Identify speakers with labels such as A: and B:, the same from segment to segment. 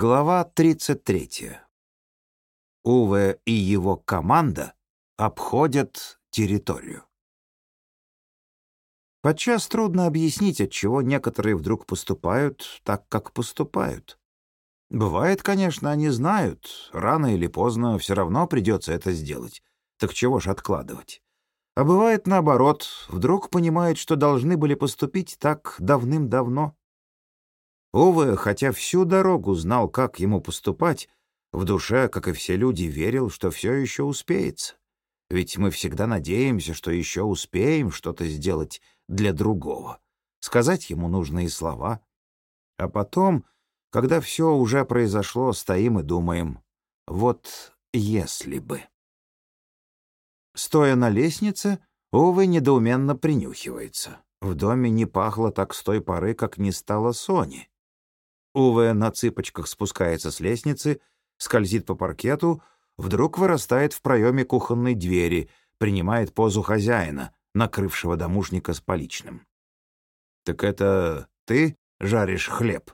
A: Глава 33. Уве и его команда обходят территорию. Подчас трудно объяснить, от чего некоторые вдруг поступают так, как поступают. Бывает, конечно, они знают, рано или поздно все равно придется это сделать. Так чего ж откладывать? А бывает наоборот, вдруг понимают, что должны были поступить так давным-давно. Уве, хотя всю дорогу знал, как ему поступать, в душе, как и все люди, верил, что все еще успеется. Ведь мы всегда надеемся, что еще успеем что-то сделать для другого, сказать ему нужные слова. А потом, когда все уже произошло, стоим и думаем, вот если бы. Стоя на лестнице, Увы недоуменно принюхивается. В доме не пахло так с той поры, как не стало Сони. Уве на цыпочках спускается с лестницы, скользит по паркету, вдруг вырастает в проеме кухонной двери, принимает позу хозяина, накрывшего домушника с поличным. «Так это ты жаришь хлеб?»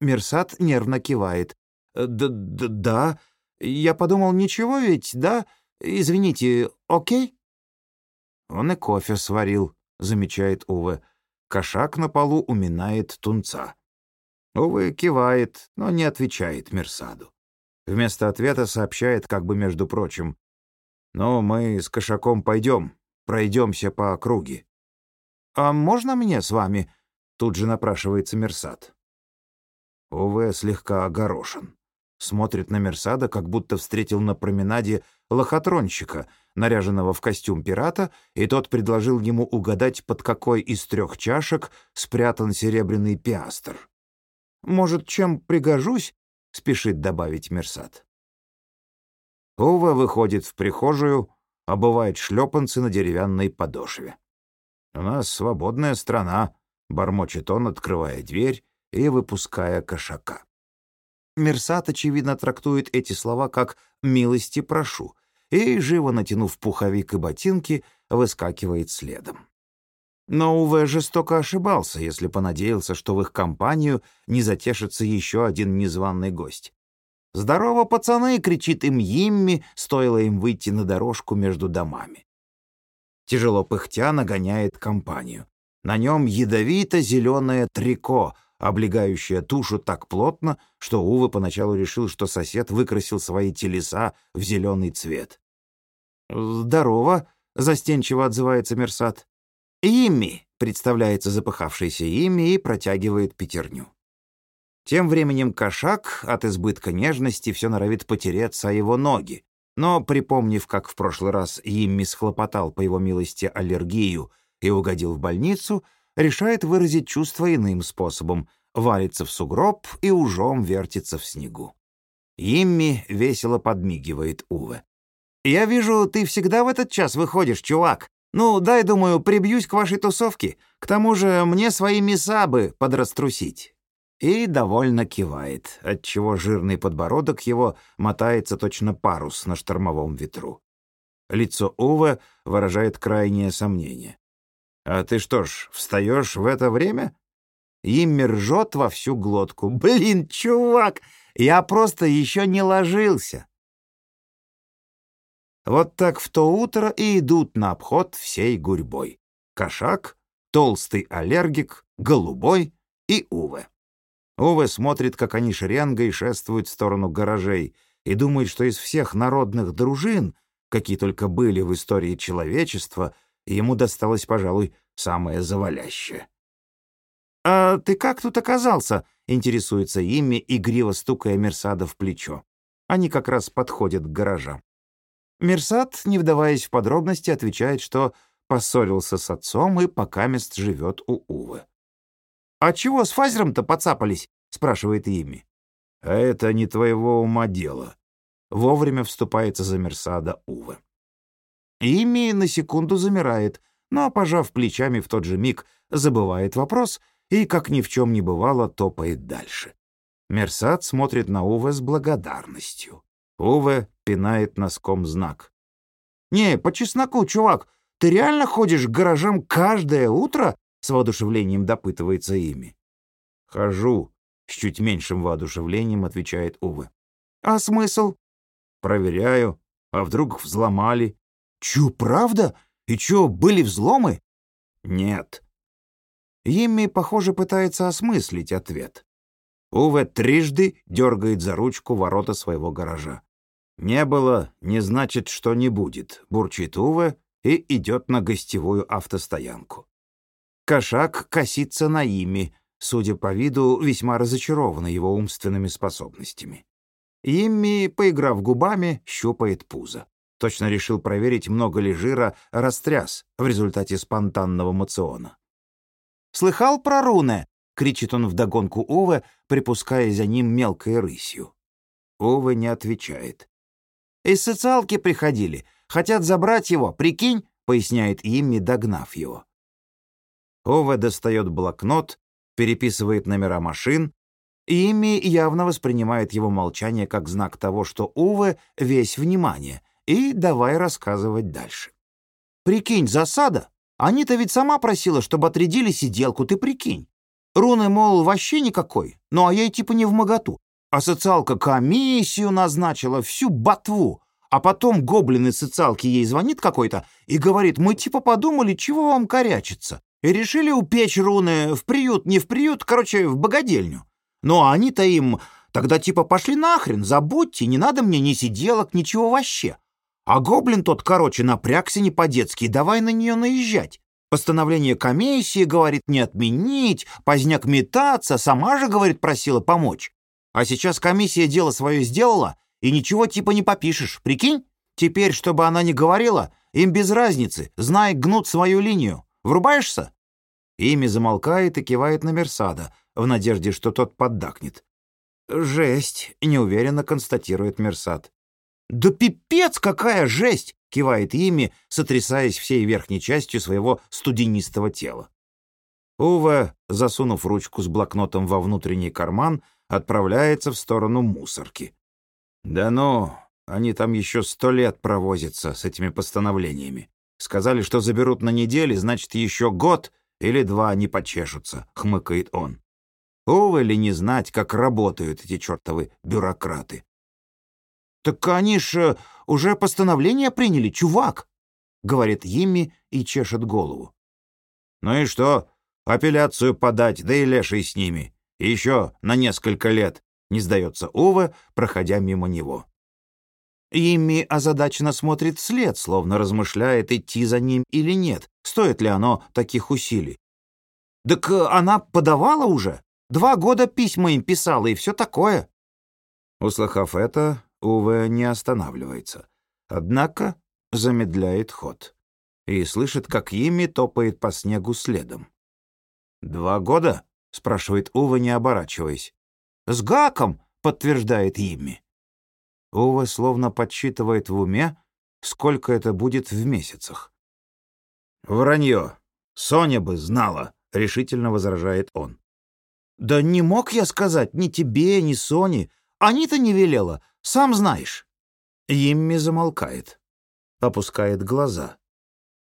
A: Мерсат нервно кивает. «Да, да, да. Я подумал, ничего ведь, да? Извините, окей?» «Он и кофе сварил», — замечает Уве. Кошак на полу уминает тунца. Увы, кивает, но не отвечает Мерсаду. Вместо ответа сообщает, как бы между прочим, «Ну, мы с кошаком пойдем, пройдемся по округе». «А можно мне с вами?» — тут же напрашивается Мерсад. Увы, слегка огорошен. Смотрит на Мерсада, как будто встретил на променаде лохотронщика, наряженного в костюм пирата, и тот предложил ему угадать, под какой из трех чашек спрятан серебряный пиастр. Может, чем пригожусь?» — спешит добавить Мерсат. Ува выходит в прихожую, обувает шлепанцы на деревянной подошве. «У нас свободная страна», — бормочет он, открывая дверь и выпуская кошака. Мерсат, очевидно, трактует эти слова как «милости прошу», и, живо натянув пуховик и ботинки, выскакивает следом. Но Уве жестоко ошибался, если понадеялся, что в их компанию не затешится еще один незваный гость. «Здорово, пацаны!» — кричит им Йимми, стоило им выйти на дорожку между домами. Тяжело пыхтя нагоняет компанию. На нем ядовито-зеленое трико, облегающее тушу так плотно, что Уве поначалу решил, что сосед выкрасил свои телеса в зеленый цвет. «Здорово!» — застенчиво отзывается Мерсат. «Имми!» — представляется запыхавшийся Имми и протягивает пятерню. Тем временем кошак от избытка нежности все норовит потереться о его ноги, но, припомнив, как в прошлый раз Имми схлопотал по его милости аллергию и угодил в больницу, решает выразить чувство иным способом, валится в сугроб и ужом вертится в снегу. Имми весело подмигивает Уве. «Я вижу, ты всегда в этот час выходишь, чувак. Ну, дай, думаю, прибьюсь к вашей тусовке. К тому же мне свои мяса бы подраструсить». И довольно кивает, отчего жирный подбородок его мотается точно парус на штормовом ветру. Лицо Ува выражает крайнее сомнение. «А ты что ж, встаешь в это время?» Имми ржет во всю глотку. «Блин, чувак, я просто еще не ложился. Вот так в то утро и идут на обход всей гурьбой. Кошак, толстый аллергик, голубой и Уве. Уве смотрит, как они шеренгой шествуют в сторону гаражей, и думает, что из всех народных дружин, какие только были в истории человечества, ему досталось, пожалуй, самое завалящее. «А ты как тут оказался?» — интересуется ими, игриво стукая Мерсада в плечо. Они как раз подходят к гаражам. Мерсат, не вдаваясь в подробности, отвечает, что поссорился с отцом и пока мест живет у Увы. «А чего с Фазером-то поцапались?» — спрашивает Ими. «А это не твоего ума дело». Вовремя вступается за Мерсада Увы. Ими на секунду замирает, но, пожав плечами в тот же миг, забывает вопрос и, как ни в чем не бывало, топает дальше. Мерсад смотрит на Уве с благодарностью. Уве пинает носком знак. «Не, по чесноку, чувак, ты реально ходишь к гаражам каждое утро?» — с воодушевлением допытывается ими. «Хожу», С чуть меньшим воодушевлением отвечает Увы.
B: «А смысл?»
A: «Проверяю. А вдруг взломали?»
B: «Чё, правда? И чё, были взломы?»
A: «Нет».
B: Емми, похоже, пытается осмыслить ответ.
A: Уве трижды дергает за ручку ворота своего гаража. «Не было, не значит, что не будет», — бурчит Уве и идет на гостевую автостоянку. Кошак косится на ими, судя по виду, весьма разочарован его умственными способностями. Имми, поиграв губами, щупает пузо. Точно решил проверить, много ли жира растряс в результате спонтанного мациона.
B: «Слыхал про руны?» — кричит он вдогонку Уве, припуская за ним мелкой рысью.
A: Уве не отвечает.
B: «Из социалки приходили. Хотят забрать его, прикинь?» — поясняет Имми, догнав его.
A: Уве достает блокнот, переписывает номера машин,
B: и Имми явно воспринимает его молчание как знак того, что Уве весь внимание, и давай рассказывать дальше. «Прикинь, засада. Анита ведь сама просила, чтобы отрядили сиделку, ты прикинь. Руны, мол, вообще никакой, ну а ей типа не в моготу. А социалка комиссию назначила, всю ботву. А потом гоблин из социалки ей звонит какой-то и говорит, мы типа подумали, чего вам корячиться. И решили упечь руны в приют, не в приют, короче, в богадельню. Ну а они-то им тогда типа пошли нахрен, забудьте, не надо мне ни сиделок, ничего вообще. А гоблин тот, короче, напрягся не по-детски, давай на нее наезжать. Постановление комиссии, говорит, не отменить, поздняк метаться, сама же, говорит, просила помочь. А сейчас комиссия дело свое сделала, и ничего типа не попишешь, прикинь? Теперь, чтобы она не говорила, им без разницы, знай, гнут свою линию. Врубаешься?»
A: Ими замолкает и кивает на Мерсада, в надежде, что тот поддакнет.
B: «Жесть», — неуверенно констатирует Мерсад. «Да пипец, какая жесть!» — кивает ими, сотрясаясь всей верхней частью своего студенистого тела.
A: Ува, засунув ручку с блокнотом во внутренний карман, отправляется в сторону мусорки. «Да ну, они там еще сто лет провозятся с этими постановлениями. Сказали, что заберут на недели, значит, еще год или два не почешутся», — хмыкает он. Увы ли не знать, как работают эти чертовы бюрократы.
B: «Так они ж э, уже постановление приняли, чувак!» — говорит Йимми и чешет голову.
A: «Ну и что? Апелляцию подать, да и леший с ними. Еще на несколько лет», — не сдается Ува, проходя мимо него.
B: Имми озадаченно смотрит вслед, словно размышляет, идти за ним или нет, стоит ли оно таких усилий. «Так э, она подавала уже? Два года письма им писала и все такое».
A: Услыхав это, Уве не останавливается, однако замедляет ход и слышит, как Йимми топает по снегу следом. «Два года?» — спрашивает Уве, не оборачиваясь.
B: «С гаком!» — подтверждает Йимми.
A: Уве словно подсчитывает в уме, сколько это будет в месяцах. «Вранье! Соня бы знала!» — решительно возражает он.
B: «Да не мог я сказать ни тебе, ни Соне. Они-то не велела. Сам знаешь».
A: Имми замолкает, опускает глаза.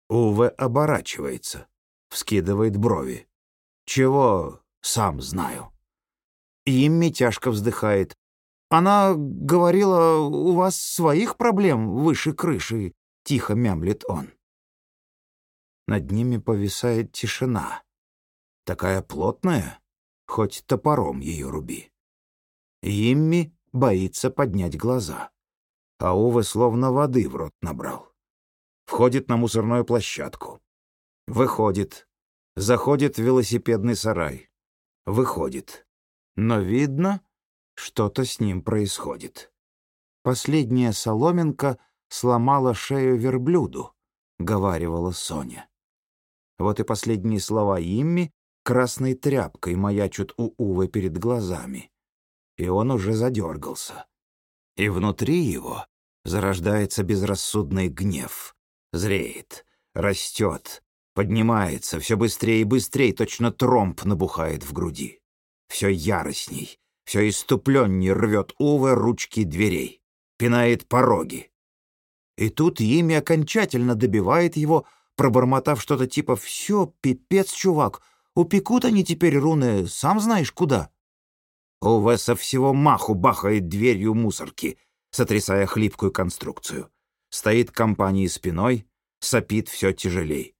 A: Уве оборачивается, вскидывает брови. «Чего сам знаю?»
B: Имми тяжко вздыхает. «Она говорила, у вас своих проблем выше крыши», — тихо мямлет он.
A: Над ними повисает тишина. Такая плотная, хоть топором ее руби. Имми боится поднять глаза. А Уве словно воды в рот набрал. Входит на мусорную площадку. Выходит. Заходит в велосипедный сарай. Выходит. Но видно, что-то с ним происходит. Последняя соломинка сломала шею верблюду, — говаривала Соня. Вот и последние слова Имми красной тряпкой маячут у Увы перед глазами и он уже задергался. И внутри его зарождается безрассудный гнев. Зреет, растет, поднимается, все быстрее и быстрее, точно тромб набухает в груди. Все яростней, все иступленней рвет Уве ручки дверей, пинает пороги. И тут имя окончательно добивает его, пробормотав что-то типа «Все, пипец, чувак, упекут они теперь руны, сам знаешь куда». Уве со всего маху бахает дверью мусорки, сотрясая хлипкую конструкцию. Стоит компании спиной, сопит все тяжелей.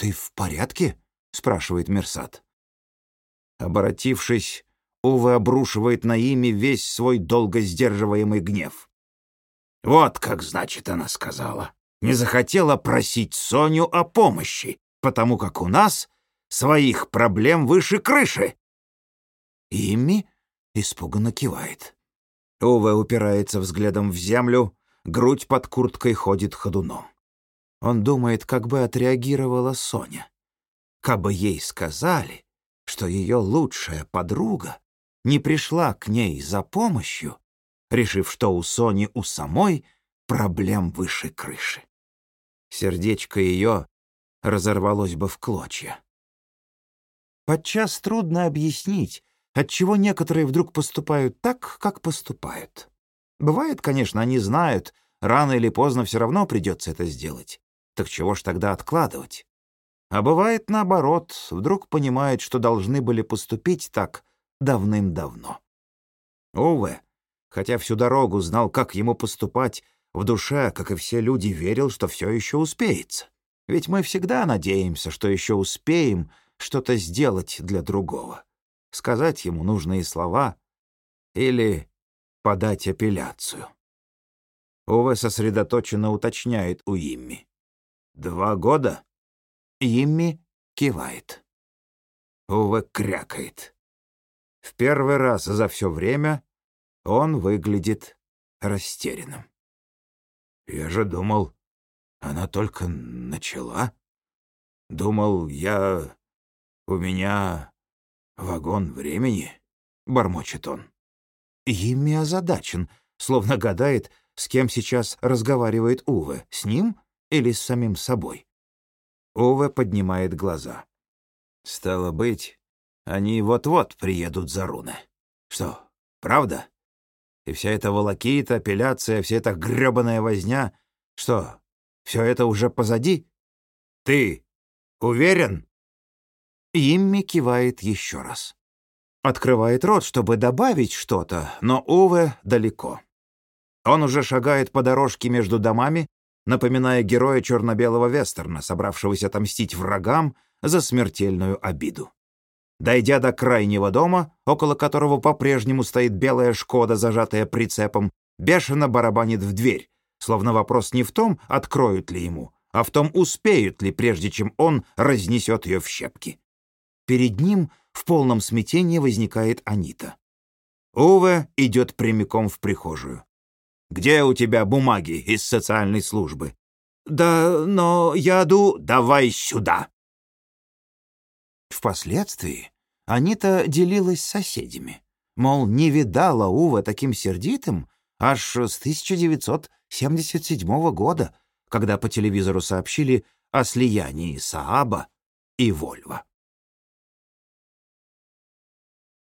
B: «Ты в порядке?» — спрашивает Мерсат.
A: Обратившись, Уве обрушивает на имя весь свой долго сдерживаемый гнев. «Вот как, значит, она сказала. Не захотела просить Соню о помощи, потому как у нас своих проблем выше крыши».
B: Имми испуганно кивает.
A: Уве упирается взглядом в землю, грудь под курткой ходит ходуном. Он думает, как бы отреагировала Соня. Кабы ей сказали, что ее лучшая подруга не пришла к ней за помощью, решив, что у Сони у самой проблем выше крыши. Сердечко ее разорвалось бы в клочья. Подчас трудно объяснить, отчего некоторые вдруг поступают так, как поступают. Бывает, конечно, они знают, рано или поздно все равно придется это сделать. Так чего ж тогда откладывать? А бывает наоборот, вдруг понимают, что должны были поступить так давным-давно. Уве, хотя всю дорогу знал, как ему поступать, в душе, как и все люди, верил, что все еще успеется. Ведь мы всегда надеемся, что еще успеем что-то сделать для другого. Сказать ему нужные слова или подать апелляцию. Уве сосредоточенно уточняет у Имми. «Два года?» Имми кивает. Уве крякает. В первый раз за все время он выглядит растерянным. «Я же думал, она только начала. Думал, я... У меня вагон времени», — бормочет он.
B: Имми озадачен, словно гадает, с кем сейчас разговаривает Уве, с ним или с самим собой.
A: Уве поднимает глаза. «Стало быть, они вот-вот приедут за руны. Что, правда? И вся эта волокита, апелляция, вся эта грёбаная возня, что, все это уже позади? Ты уверен?»
B: Имми кивает еще раз. Открывает рот, чтобы добавить что-то, но Уве далеко. Он уже шагает по дорожке между домами, напоминая героя черно-белого вестерна, собравшегося отомстить врагам за смертельную обиду. Дойдя до крайнего дома, около которого по-прежнему стоит белая «Шкода», зажатая прицепом, бешено барабанит в дверь, словно вопрос не в том, откроют ли ему, а в том, успеют ли, прежде чем он разнесет ее в щепки. Перед ним в полном смятении возникает Анита. Уве идет прямиком в прихожую. «Где у тебя бумаги из социальной службы?» «Да, но я ду...» «Давай сюда!» Впоследствии Анита делилась с соседями. Мол, не видала Ува таким сердитым аж с 1977 года, когда по телевизору сообщили о слиянии Сааба и Вольво.